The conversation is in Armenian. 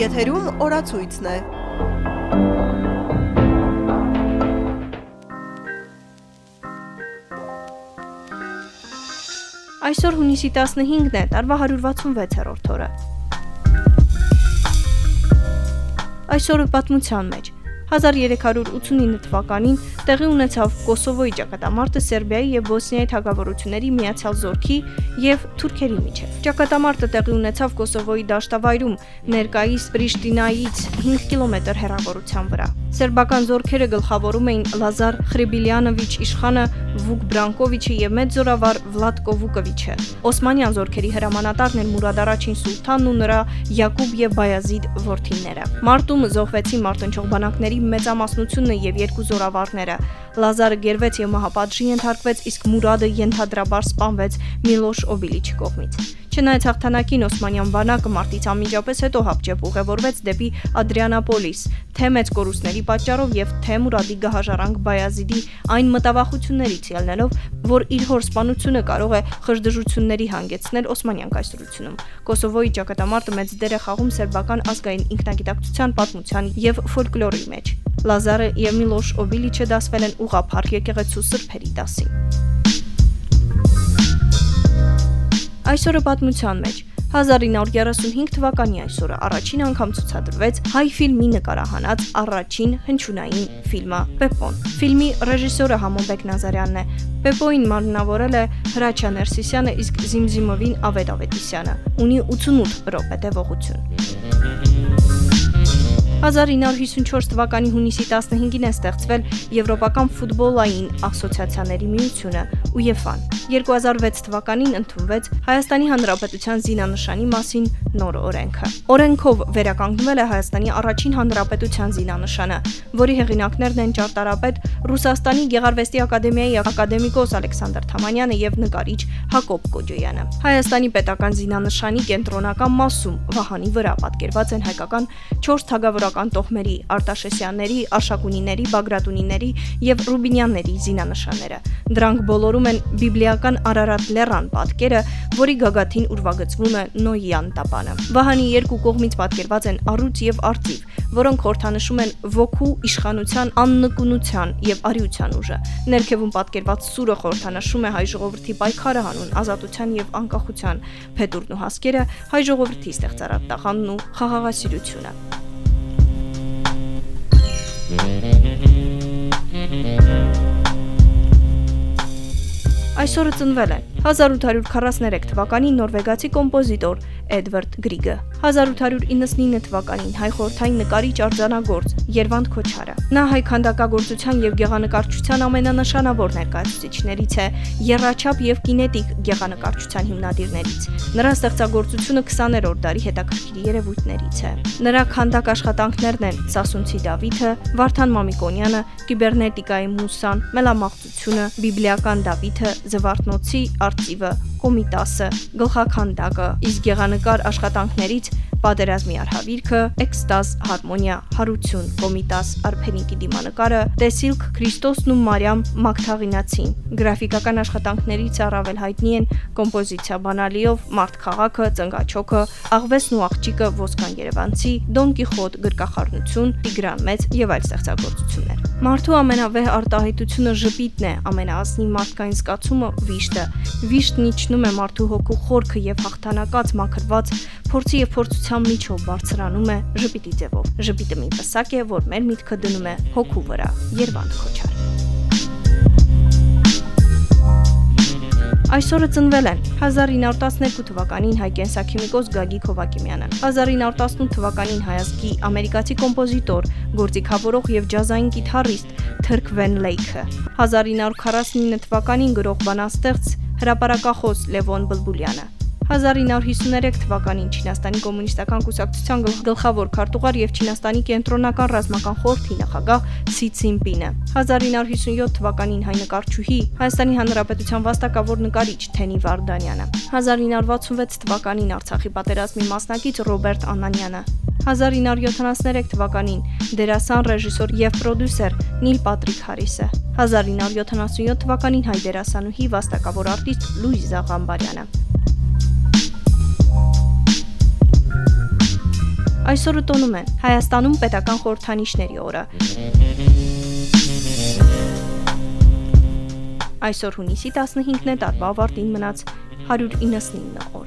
Եթերում օրացույցն է։ Այսօր հունիսի 15-ն է, տարվա 166-րդ օրը։ Այսօրը պատմության մեջ 1389 թվականին տեղի ունեցավ Կոսովոյի ճակատամարտը Սերբիայի եւ Բոսնիայի թագավորությունների միացյալ զորքի եւ թուրքերի միջեւ։ Ճակատամարտը տեղի ունեցավ Կոսովոյի դաշտավայրում, ներկայիս Պրիշտինայից 5 կիլոմետր հեռավորության վրա։ Սերբական զորքերը գլխավորում էին Լազար Խրիբիլյանովիչ իշխանը Վուկ Բրանկովիչը եւ մեծ զորավար Վլադ Կովուկովիչը։ Օսմանյան զորքերի հրամանատարն էր Մուրադ առաջին սուլթանն ու նրա Յակուբ եւ Բայազիդ որդիները։ Մարտում զոհվեցին մարտնչող բանակների մեծամասնությունը եւ երկու զորավարները։ Լազարը գերվեց եւ մահապատժի ենթարկվեց, իսկ Մուրադը ենթադրաբար սպանվեց Միլոշ Օբիլիչի կողմից։ Չնայած հաղթանակին Օսմանյան բանակը մարտից անմիջապես հետո հապճեպ ուղևորվեց դեպի Ադրիանապոլիս, թե մեծ կորուստների պատճառով եւ թե Մուրադի գահաժարանք Բայազիդի այն մտավախություններից ելնելով, որ իր հոր սպանությունը կարող է խժդժությունների հանգեցնել Օսմանյան կայսրությունում։ Կոսովոյի ճակատամարտը մեծ դեր է խաղում սերբական ազգային ինքնագիտակցության պատմության եւ ֆոլկլորի մեջ։ Լազարը եւ Միլոշ Օբիլիչը դասվել են ուղափառ եկեղեցու սրբերի դասին։ Այսօրը պատմության մեջ. 1935 թվականի այսօրը առաջին անգամ ցուցադրվեց հայ ֆիլմի նկարահանած առաջին հնչյունային ֆիլմը Պեպոն։ Ֆիլմի ռեժիսորը Համոբեկ Նազարյանն է։ Պեպոին մարմնավորել է Հրաչյա Ներսիսյանը, իսկ Զիմզիմովին Ավետ Ավետիսյանը։ Ունի 88 րոպե տևողություն։ 1954 թվականի հունիսի 15-ին է ստեղծվել Եվրոպական ֆուտբոլային ասոցիացիաների միությունը UEFA-ն։ 2006 թվականին ընդունվեց Հայաստանի Հանրապետության զինանշանի մասին նոր օրենքը։ Օրենքով վերականգնվել է Հայաստանի առաջին հանրապետության զինանշանը, որի հեղինակներն են ճարտարապետ Ռուսաստանի Գեղարվեստի ակադեմիայի ակադեմիկոս Ալեքսանդր Թամանյանը եւ նկարիչ Հակոբ Կոջոյանը։ Հայաստանի պետական զինանշանի կենտրոնական մասում վահանի վրա պատկերված են հայկական 4 թագավորական տոհմերի, Արտաշեսյանների, Արշակունիների, Բագրատունիների եւ Ռուբինյանների զինանշանները։ Դրանք բոլորում են բիբլիական Արարատ լեռան պատկերը, որի գագաթին ուրվագծվում է Նոյյան տապանը։ Վահանի երկու կողմից պատկերված են առուց եւ արծիվ, որոնք խորթանշում են ոգու իշխանության, աննկունության եւ արիության ուժը։ Ներքևում պատկերված սուրը խորթանշում է հայ ժողովրդի պայքարը հանուն ազատության եւ անկախության, փետուրն ու հասկերը հայ ժողովրդի ստեղծարար տաղանն ու խաղաղասիրությունը։ Այսօրը ծնվել է. 1843 թվականին նորվեգացի կոմպոզիտոր Էդվարդ Գրիգը, 1899 թվականին հայ խորթային նկարիչ արձանագործ Երվանդ Քոչարը։ Նա հայ քանդակագործության եւ գեղանկարչության ամենանշանավոր ներկայացուցիչներից է, երրաչափ եւ կինետիկ գեղանկարչության հիմնադիրներից։ Նրա ստեղծագործությունը 20-րդ դարի հետաքրքիր երևույթներից է։ Նրա քանդակ աշխատանքներն են Սասունցի Դավիթը, Վարդան Մամիկոնյանը, Կիբերնետիկայի Մուսան, Մելամաղձությունը, Բիբլիական Դավիթը, Զվարթնոցի արծիվը, Կոմիտասը, Գլխաքանդակը, իսկ գեղանկար աշխատանքներից Պատերազմի արհավիրքը, Էքստազ, Հարմոնիա, Հարություն, Կոմիտաս, Արփենիկի դիմանկարը, Տեսիլք, Քրիստոսն ու Մարիամ Մակթաղինացին։ Գրաֆիկական աշխատանքներից առավել հայտնի են կոմպոզիցիա բանալիով Մարտ քաղաքը, Ծնգաչոքը, Աղվեսն ու աղջիկը Ոսկան Երևանցի, Դոն Կիխոտ գրկախառնություն, Տիգրան մեծ եւ այլ ստեղծագործություններ։ Մարդու ամենավեհ արտահայտությունը ժպիտն է, ամենաազնիվ մարդկային զգացումը վիշտը։ Վիշտն իջնում է մարդու հոգու խորքը եւ հաղթանակած մաքրված փորձի եւ փորձության միջով բարձրանում է ժպիտի ձևով։ Ժպիտը մի պսակ է, որ մեր միտքը դնում է հոգու վրա։ Երվանդ Քոչար։ Այսօրը ծնվել են 1912 թվականին հայ կենսաքիմիկոս Գագիկ Հովակիմյանը, 1918 թվականին հայազգի ամերիկացի կոմպոզիտոր, գործիքավորող եւ ջազային գիտարիստ Թրք Վեն Լեյքը, 1949 թվականին գրող բանաստեղծ հրապարակախոս Լևոն Բլբուլյանը, 1953 թվականին Չինաստանի կոմունիստական կուսակցության գլխավոր քարտուղար եւ Չինաստանի կենտրոնական ռազմական խորհրդի նախագահ Սի Ցինպինը 1957 թվականին հայ նկարչուհի Հայաստանի Հանրապետության վաստակավոր նկարիչ Թենի Վարդանյանը 1966 թվականին Արցախի պատերազմի մասնակից Ռոբերտ Անանյանը 1973 թվականին դերասան, ռեժիսոր եւ պրոդյուսեր Նիլ Պատրիկ Հարիսը 1977 թվականին հայ դերասանուհի վաստակավոր արտիստ Լուիզա Ղամբարյանը Այսօրը տոնում են Հայաստանում պետական խորհրդանիշների օրը։ Այսօր հունիսի 15-ն է տարվա ավարտին մնաց 199